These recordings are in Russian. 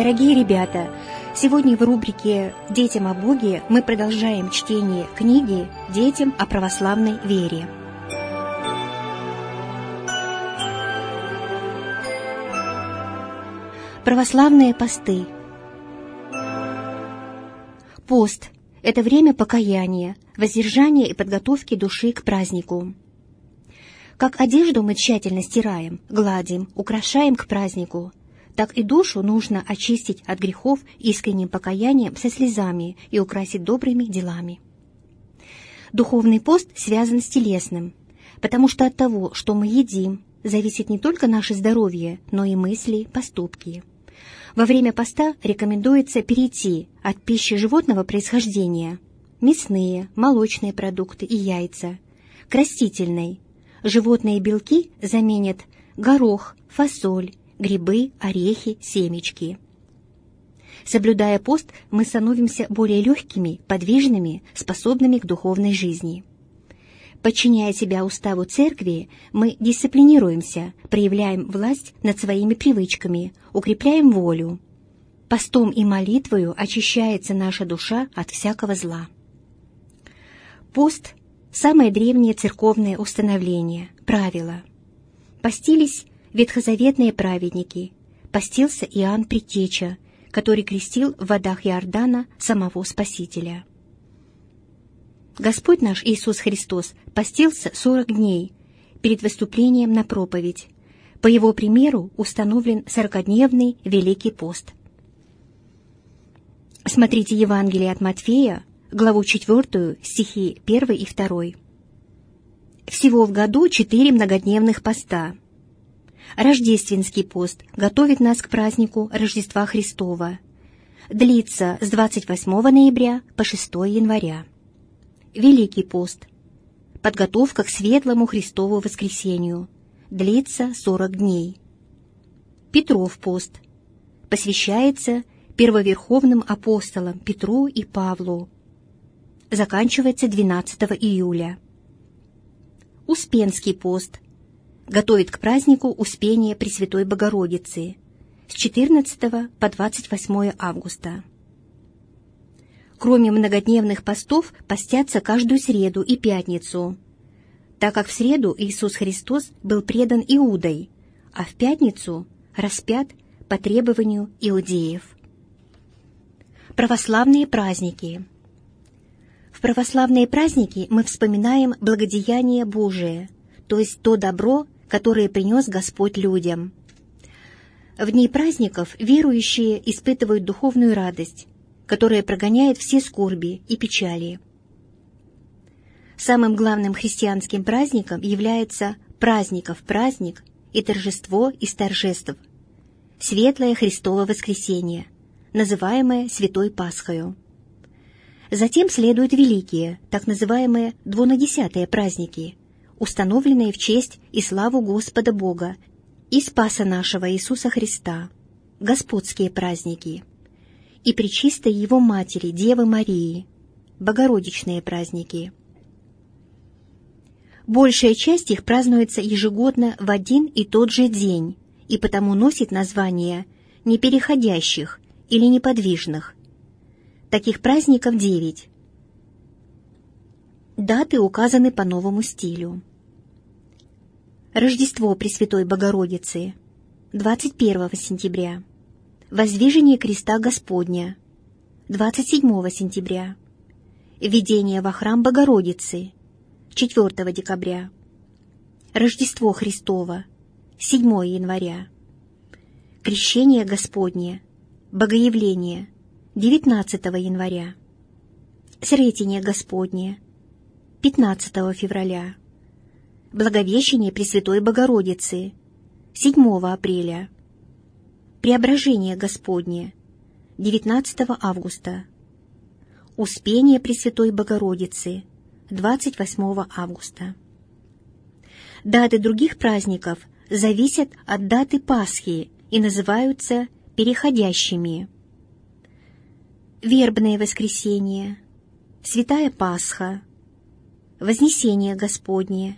Дорогие ребята, сегодня в рубрике «Детям о Боге» мы продолжаем чтение книги «Детям о православной вере». Православные посты Пост – это время покаяния, воздержания и подготовки души к празднику. Как одежду мы тщательно стираем, гладим, украшаем к празднику, так и душу нужно очистить от грехов искренним покаянием со слезами и украсить добрыми делами. Духовный пост связан с телесным, потому что от того, что мы едим, зависит не только наше здоровье, но и мысли, поступки. Во время поста рекомендуется перейти от пищи животного происхождения – мясные, молочные продукты и яйца – к растительной. Животные белки заменят горох, фасоль, грибы, орехи, семечки. Соблюдая пост, мы становимся более легкими, подвижными, способными к духовной жизни. Подчиняя себя уставу церкви, мы дисциплинируемся, проявляем власть над своими привычками, укрепляем волю. Постом и молитвою очищается наша душа от всякого зла. Пост – самое древнее церковное установление, правило. Постились ветхозаветные праведники, постился Иоанн Притеча, который крестил в водах Иордана самого Спасителя. Господь наш Иисус Христос постился сорок дней перед выступлением на проповедь. По его примеру установлен сорокодневный Великий пост. Смотрите Евангелие от Матфея, главу 4, стихи 1 и 2. Всего в году четыре многодневных поста. Рождественский пост готовит нас к празднику Рождества Христова. Длится с 28 ноября по 6 января. Великий пост. Подготовка к светлому Христову воскресению. Длится 40 дней. Петров пост. Посвящается первоверховным апостолам Петру и Павлу. Заканчивается 12 июля. Успенский пост. Готовит к празднику Успения Пресвятой Богородицы с 14 по 28 августа. Кроме многодневных постов, постятся каждую среду и пятницу, так как в среду Иисус Христос был предан Иудой, а в пятницу распят по требованию иудеев. Православные праздники В православные праздники мы вспоминаем благодеяние Божие, то есть то добро, которое принес Господь людям. В дни праздников верующие испытывают духовную радость, которое прогоняет все скорби и печали. Самым главным христианским праздником является праздников праздник и торжество из торжеств, Светлое Христово воскресение, называемое Святой Пасхою. Затем следуют великие, так называемые двунадесятые праздники, установленные в честь и славу Господа Бога и Спаса нашего Иисуса Христа, господские праздники – и Пречистой Его Матери, Девы Марии, Богородичные праздники. Большая часть их празднуется ежегодно в один и тот же день и потому носит название непереходящих или неподвижных. Таких праздников девять. Даты указаны по новому стилю. Рождество Пресвятой Богородицы 21 сентября. Воздвижение креста Господня 27 сентября. Введение во храм Богородицы 4 декабря. Рождество Христово 7 января. Крещение Господне, Богоявление 19 января. Сретение Господне 15 февраля. Благовещение Пресвятой Богородицы 7 апреля. Преображение Господне, 19 августа. Успение Пресвятой Богородицы, 28 августа. Даты других праздников зависят от даты Пасхи и называются переходящими. Вербное воскресенье, Святая Пасха, Вознесение Господне,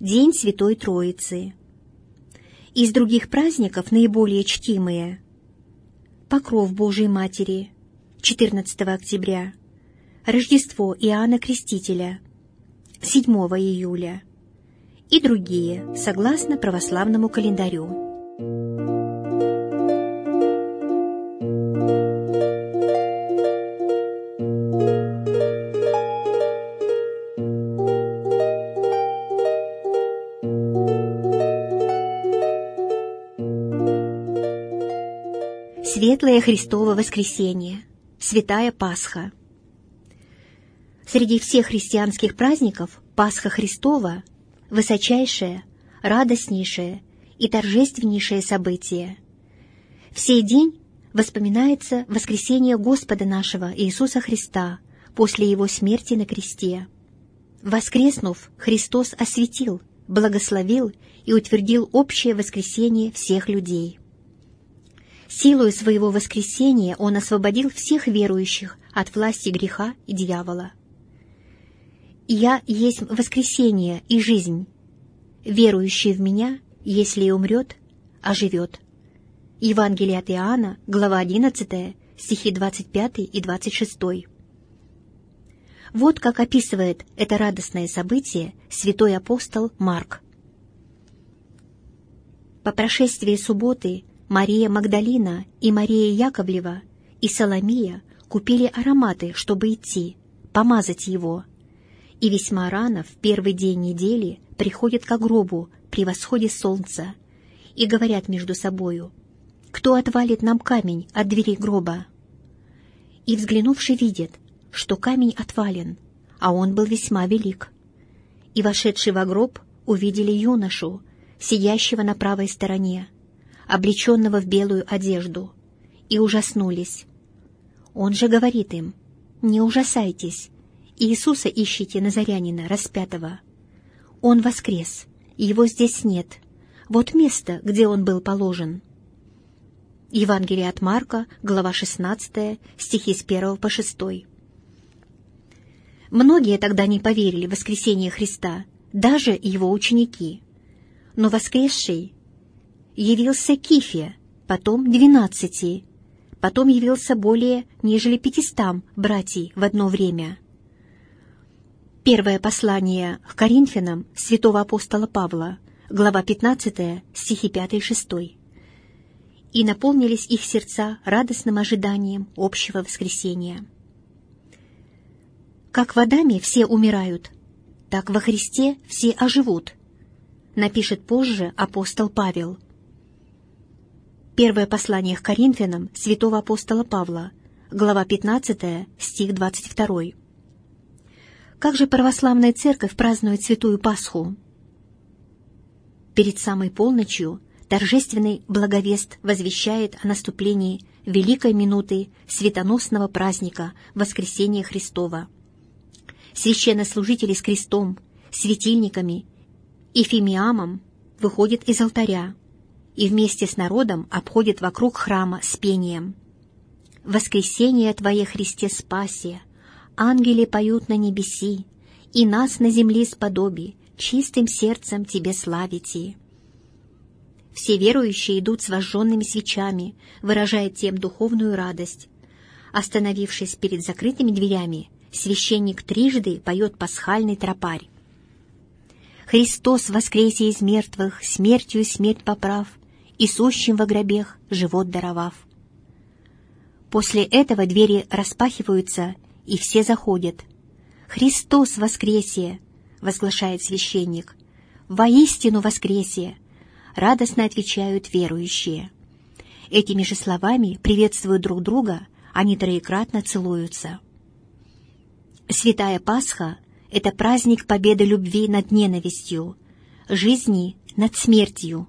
День Святой Троицы – из других праздников наиболее чтимые – Покров Божией Матери 14 октября, Рождество Иоанна Крестителя 7 июля и другие, согласно православному календарю. Светлое Христово воскресенье, Святая Пасха. Среди всех христианских праздников Пасха Христова – высочайшее, радостнейшее и торжественнейшее событие. В сей день воспоминается воскресение Господа нашего Иисуса Христа после Его смерти на кресте. Воскреснув, Христос осветил, благословил и утвердил общее воскресение всех людей – Силою своего воскресения Он освободил всех верующих от власти греха и дьявола. «Я есть воскресение и жизнь. Верующий в Меня, если и умрет, оживет». Евангелие от Иоанна, глава 11, стихи 25 и 26. Вот как описывает это радостное событие святой апостол Марк. По прошествии субботы Мария Магдалина и Мария Яковлева и Соломия купили ароматы, чтобы идти, помазать его. И весьма рано, в первый день недели, приходят к гробу при восходе солнца и говорят между собою, «Кто отвалит нам камень от двери гроба?» И, взглянувши, видят, что камень отвален, а он был весьма велик. И, вошедший во гроб, увидели юношу, сидящего на правой стороне, облеченного в белую одежду, и ужаснулись. Он же говорит им, «Не ужасайтесь, Иисуса ищите Назарянина, распятого. Он воскрес, его здесь нет. Вот место, где он был положен». Евангелие от Марка, глава 16, стихи с 1 по 6. Многие тогда не поверили в воскресение Христа, даже его ученики. Но воскресший явился Кифе, потом двенадцати, потом явился более нежели пятистам братьей в одно время. Первое послание к Коринфянам святого апостола Павла, глава 15, стихи 5 и 6. «И наполнились их сердца радостным ожиданием общего воскресения». Как в Адаме все умирают, так во Христе все оживут, напишет позже апостол Павел – Первое послание к Коринфянам святого апостола Павла, глава 15, стих 22. Как же православная церковь празднует Святую Пасху? Перед самой полночью торжественный благовест возвещает о наступлении великой минуты светоносного праздника Воскресения Христова. Священнослужители с крестом, светильниками и фимиамом выходят из алтаря, и вместе с народом обходит вокруг храма с пением. «Воскресение Твое, Христе, спасе! Ангели поют на небеси, и нас на земле сподоби, чистым сердцем Тебе славите!» Все верующие идут с вожженными свечами, выражая тем духовную радость. Остановившись перед закрытыми дверями, священник трижды поет пасхальный тропарь. «Христос воскресе из мертвых, смертью смерть поправ, и сущим во гробех живот даровав. После этого двери распахиваются, и все заходят. «Христос воскресе!» — возглашает священник. «Воистину воскресе!» — радостно отвечают верующие. Этими же словами приветствуют друг друга, они троекратно целуются. Святая Пасха — это праздник победы любви над ненавистью, жизни над смертью,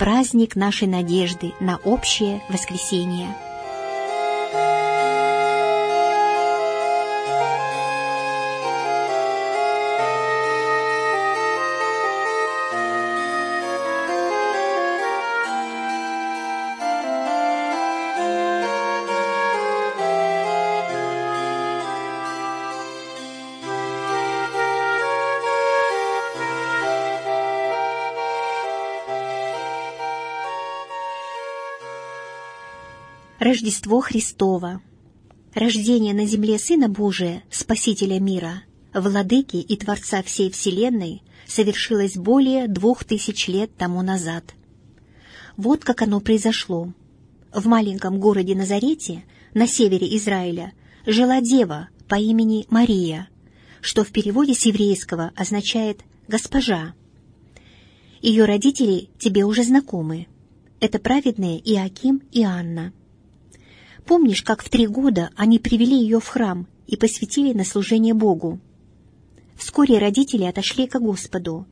праздник нашей надежды на общее воскресение. Рождество Христово. Рождение на земле Сына Божия, Спасителя мира, Владыки и Творца всей Вселенной, совершилось более двух тысяч лет тому назад. Вот как оно произошло. В маленьком городе Назарете, на севере Израиля, жила дева по имени Мария, что в переводе с еврейского означает «госпожа». Ее родители тебе уже знакомы. Это праведные Иаким и Анна. Помнишь, как в три года они привели ее в храм и посвятили на служение Богу? Вскоре родители отошли к Господу,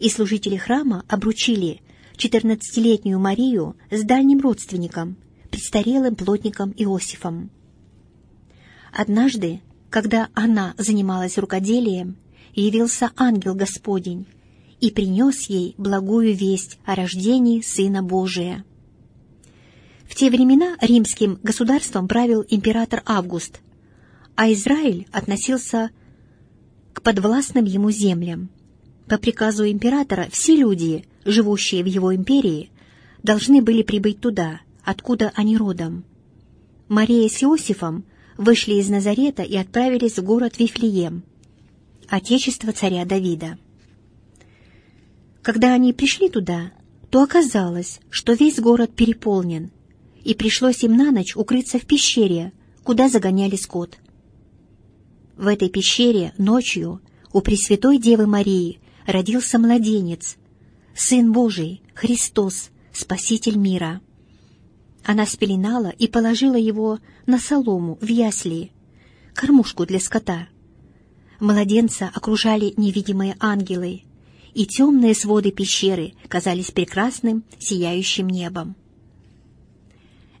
и служители храма обручили четырнадцатилетнюю Марию с дальним родственником, престарелым плотником Иосифом. Однажды, когда она занималась рукоделием, явился ангел Господень и принес ей благую весть о рождении Сына Божия. Те времена римским государством правил император Август, а Израиль относился к подвластным ему землям. По приказу императора все люди, живущие в его империи, должны были прибыть туда, откуда они родом. Мария с Иосифом вышли из Назарета и отправились в город Вифлеем, отечество царя Давида. Когда они пришли туда, то оказалось, что весь город переполнен, и пришлось им на ночь укрыться в пещере, куда загоняли скот. В этой пещере ночью у Пресвятой Девы Марии родился младенец, Сын Божий, Христос, Спаситель мира. Она спеленала и положила его на солому в ясли, кормушку для скота. Младенца окружали невидимые ангелы, и темные своды пещеры казались прекрасным, сияющим небом.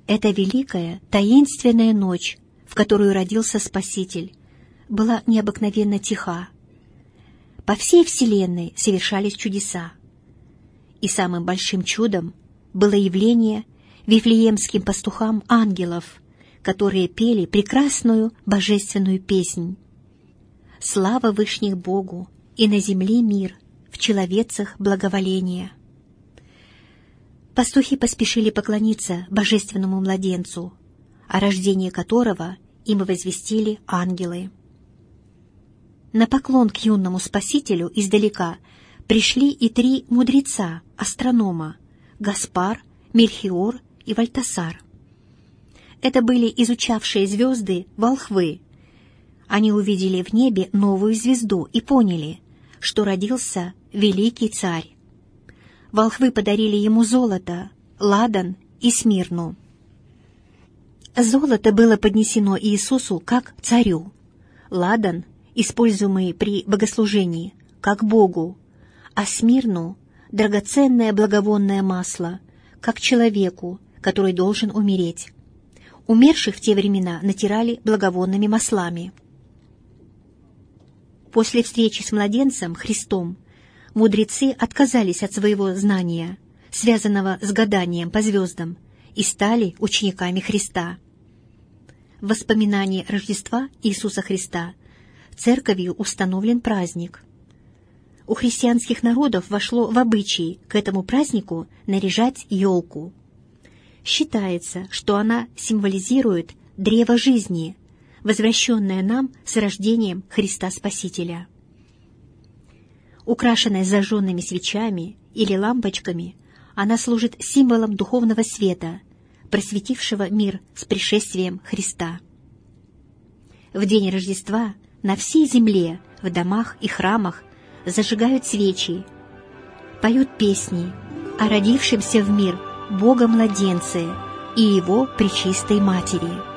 Эта великая, таинственная ночь, в которую родился Спаситель, была необыкновенно тиха. По всей Вселенной совершались чудеса. И самым большим чудом было явление вифлеемским пастухам ангелов, которые пели прекрасную божественную песнь. «Слава Вышних Богу, и на земле мир, в человецах благоволение». Пастухи поспешили поклониться божественному младенцу, о рождении которого им возвестили ангелы. На поклон к юному спасителю издалека пришли и три мудреца, астронома — Гаспар, Мельхиор и Вальтасар. Это были изучавшие звезды волхвы. Они увидели в небе новую звезду и поняли, что родился великий царь волхвы подарили ему золото, ладан и смирну. Золото было поднесено Иисусу как царю, ладан, используемый при богослужении, как Богу, а смирну — драгоценное благовонное масло, как человеку, который должен умереть. Умерших в те времена натирали благовонными маслами. После встречи с младенцем Христом мудрецы отказались от своего знания, связанного с гаданием по звездам, и стали учениками Христа. В воспоминании Рождества Иисуса Христа церковью установлен праздник. У христианских народов вошло в обычай к этому празднику наряжать елку. Считается, что она символизирует древо жизни, возвращенное нам с рождением Христа Спасителя. Украшенная зажженными свечами или лампочками, она служит символом духовного света, просветившего мир с пришествием Христа. В день Рождества на всей земле, в домах и храмах зажигают свечи, поют песни о родившемся в мир Бога-младенце и Его Пречистой Матери –